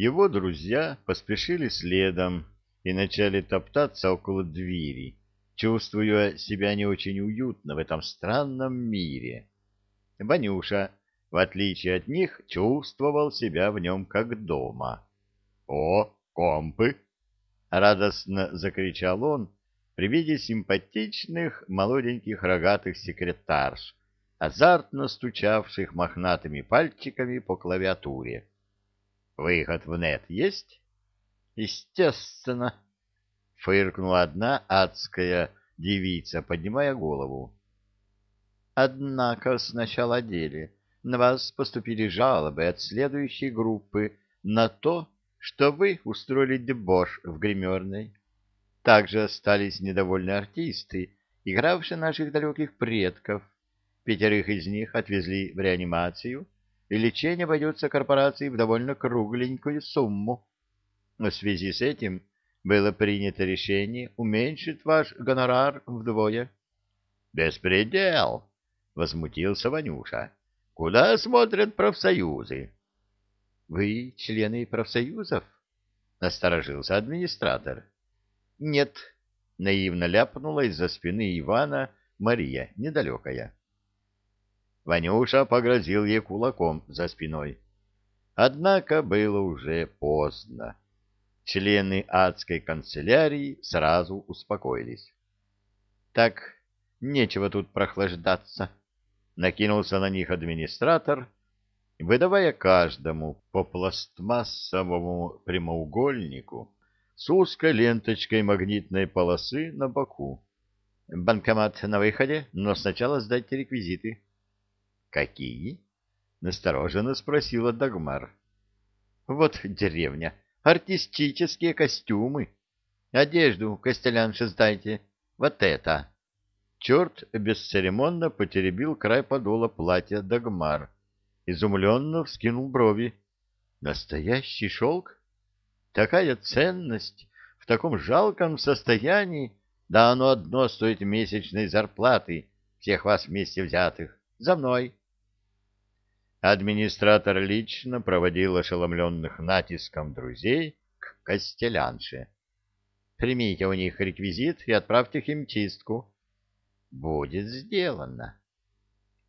Его друзья поспешили следом и начали топтаться около двери, чувствуя себя не очень уютно в этом странном мире. Ванюша, в отличие от них, чувствовал себя в нем как дома. «О, компы!» — радостно закричал он при виде симпатичных молоденьких рогатых секретарш, азартно стучавших мохнатыми пальчиками по клавиатуре. «Выход в нет есть?» «Естественно!» — фыркнула одна адская девица, поднимая голову. «Однако сначала деле. На вас поступили жалобы от следующей группы на то, что вы устроили дебош в гримерной. Также остались недовольны артисты, игравшие наших далеких предков. Пятерых из них отвезли в реанимацию, и лечение обойдется корпорации в довольно кругленькую сумму. В связи с этим было принято решение уменьшить ваш гонорар вдвое. — Беспредел! — возмутился Ванюша. — Куда смотрят профсоюзы? — Вы члены профсоюзов? — насторожился администратор. — Нет, — наивно ляпнула из-за спины Ивана Мария, недалекая. Ванюша погрозил ей кулаком за спиной. Однако было уже поздно. Члены адской канцелярии сразу успокоились. — Так, нечего тут прохлаждаться, — накинулся на них администратор, выдавая каждому по пластмассовому прямоугольнику с узкой ленточкой магнитной полосы на боку. Банкомат на выходе, но сначала сдайте реквизиты. — Какие? — настороженно спросила Дагмар. — Вот деревня. Артистические костюмы. Одежду, костелянше, сдайте. Вот это. Черт бесцеремонно потеребил край подола платья Дагмар изумленно вскинул брови. Настоящий шелк? Такая ценность в таком жалком состоянии, да оно одно стоит месячной зарплаты всех вас вместе взятых. За мной. Администратор лично проводил ошеломленных натиском друзей к Костелянше. Примите у них реквизит и отправьте химчистку. Будет сделано.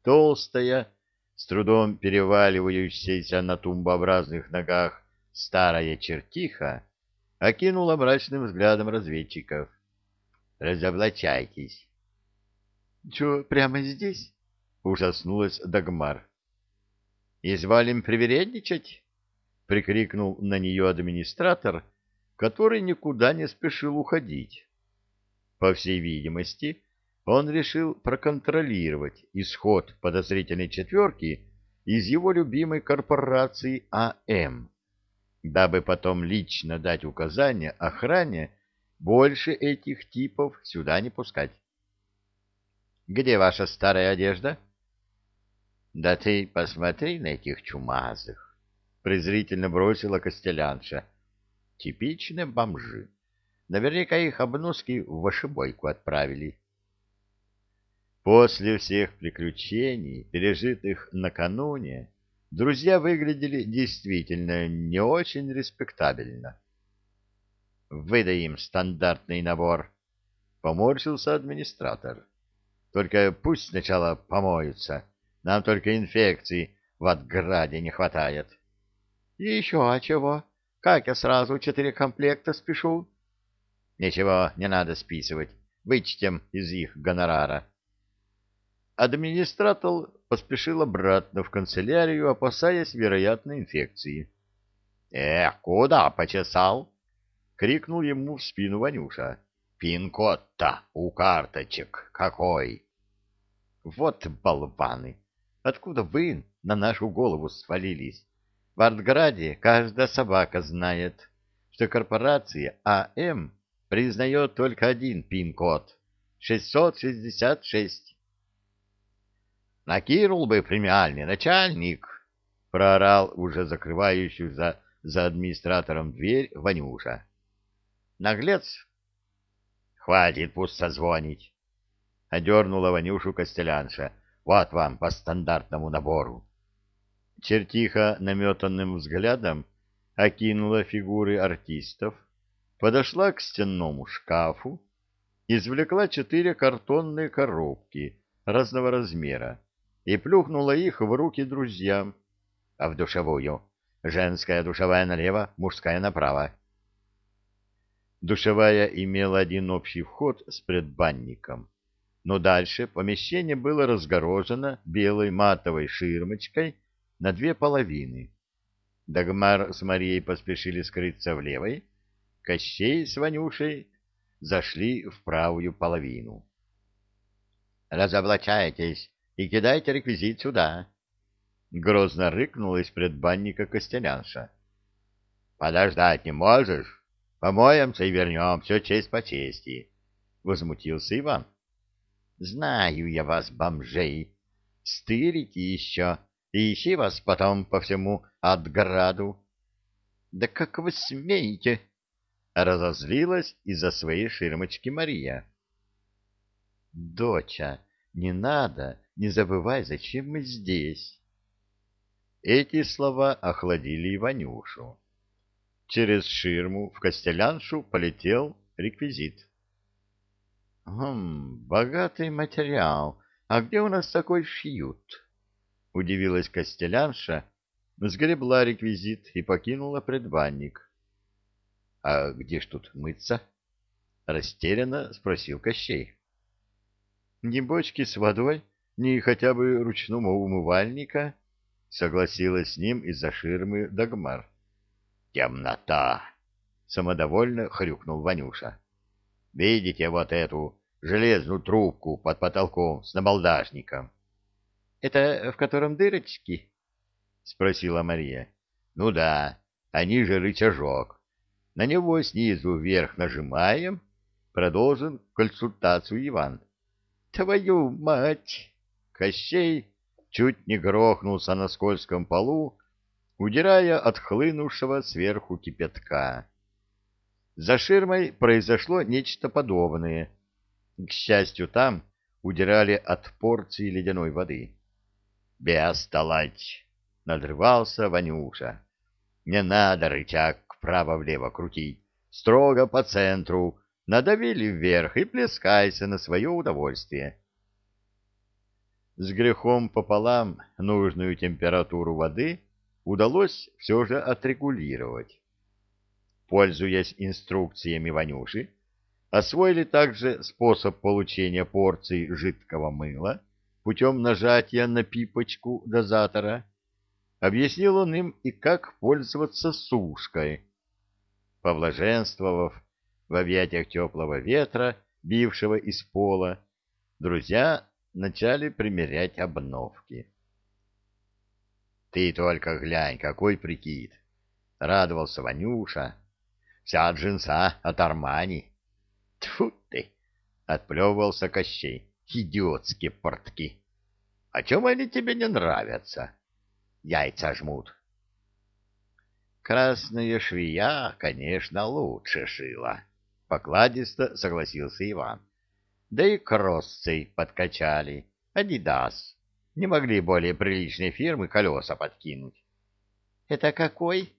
Толстая, с трудом переваливающаяся на тумбообразных ногах старая чертиха окинула мрачным взглядом разведчиков. «Разоблачайтесь!» «Чё, прямо здесь?» — ужаснулась Дагмар. «Изволим привередничать?» — прикрикнул на нее администратор, который никуда не спешил уходить. По всей видимости, он решил проконтролировать исход подозрительной четверки из его любимой корпорации АМ, дабы потом лично дать указание охране больше этих типов сюда не пускать. «Где ваша старая одежда?» «Да ты посмотри на этих чумазых!» — презрительно бросила Костелянша. «Типичные бомжи. Наверняка их обноски в вошибойку отправили». После всех приключений, пережитых накануне, друзья выглядели действительно не очень респектабельно. «Выдай им стандартный набор», — поморщился администратор. «Только пусть сначала помоются. Нам только инфекции в отграде не хватает». «И еще а чего? Как я сразу четыре комплекта спешу?» «Ничего, не надо списывать. Вычтем из их гонорара». Администратор поспешил обратно в канцелярию, опасаясь вероятной инфекции. — Эх, куда почесал? — крикнул ему в спину Ванюша. — Пин-код-то у карточек какой! — Вот болваны! Откуда вы на нашу голову свалились? В Артграде каждая собака знает, что корпорация АМ признает только один пин-код — 666. Накинул бы премиальный начальник, — проорал уже закрывающую за, за администратором дверь Ванюша. Наглец. Хватит пусть созвонить. Одернула Ванюшу Костелянша. Вот вам по стандартному набору. Чертиха наметанным взглядом окинула фигуры артистов, подошла к стенному шкафу, извлекла четыре картонные коробки разного размера и плюхнула их в руки друзьям, а в душевую женская душевая налево, мужская направо. Душевая имела один общий вход с предбанником, но дальше помещение было разгорожено белой матовой ширмочкой на две половины. Дагмар с Марией поспешили скрыться в левой, Кощей с Ванюшей зашли в правую половину. «Разоблачайтесь и кидайте реквизит сюда!» Грозно рыкнула предбанника Костелянша. «Подождать не можешь?» Помоемся и вернем, все честь по чести, — возмутился Иван. — Знаю я вас, бомжей, стырите еще, и ищи вас потом по всему отграду. — Да как вы смеете? — разозлилась из-за своей ширмочки Мария. — Доча, не надо, не забывай, зачем мы здесь. Эти слова охладили Иванюшу. Через ширму в Костеляншу полетел реквизит. «Хм, богатый материал. А где у нас такой шьют?» Удивилась Костелянша, сгребла реквизит и покинула предбанник. «А где ж тут мыться?» — растерянно спросил Кощей. «Ни бочки с водой, ни хотя бы ручного умывальника», — согласилась с ним из-за ширмы Дагмар. Темнота! Самодовольно хрюкнул Ванюша. Видите вот эту железную трубку под потолком с набалдажником? Это в котором дырочки? Спросила Мария. Ну да, а ниже рычажок. На него снизу вверх нажимаем. Продолжен консультацию Иван. Твою мать! Кощей чуть не грохнулся на скользком полу удирая от хлынувшего сверху кипятка. За ширмой произошло нечто подобное. К счастью, там удирали от порции ледяной воды. «Бестолочь!» — надрывался Ванюша. «Не надо рычаг вправо-влево крутить, строго по центру, надавили вверх и плескайся на свое удовольствие». С грехом пополам нужную температуру воды — удалось все же отрегулировать. Пользуясь инструкциями Ванюши, освоили также способ получения порций жидкого мыла путем нажатия на пипочку дозатора. Объяснил он им и как пользоваться сушкой. Повлаженствовав в объятиях теплого ветра, бившего из пола, друзья начали примерять обновки. Ты только глянь, какой прикид! — радовался Ванюша. — Вся джинса от Армани. — Тьфу ты! — отплевывался Кощей. — Идиотские портки! А чем они тебе не нравятся? Яйца жмут. Красная швея, конечно, лучше шила. Покладисто согласился Иван. Да и кроссы подкачали. Адидас не могли более приличной фирмы колеса подкинуть. — Это какой? —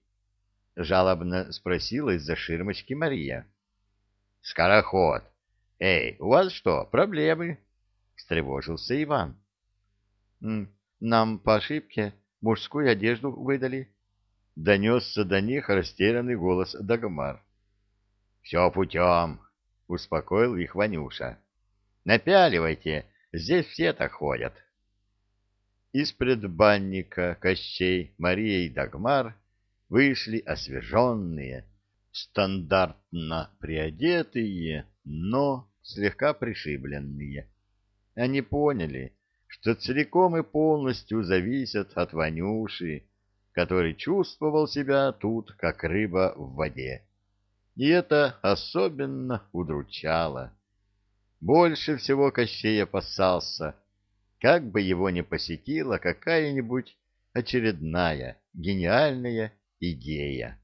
жалобно спросила из-за ширмочки Мария. — Скороход. Эй, у вас что, проблемы? — встревожился Иван. — Нам по ошибке мужскую одежду выдали. Донесся до них растерянный голос Дагмар. — Все путем, — успокоил их Ванюша. — Напяливайте, здесь все так ходят. — из предбанника Кощей, Мария и Дагмар вышли освеженные, стандартно приодетые, но слегка пришибленные. Они поняли, что целиком и полностью зависят от Ванюши, который чувствовал себя тут, как рыба в воде. И это особенно удручало. Больше всего Кощей опасался, как бы его ни посетила какая-нибудь очередная гениальная идея.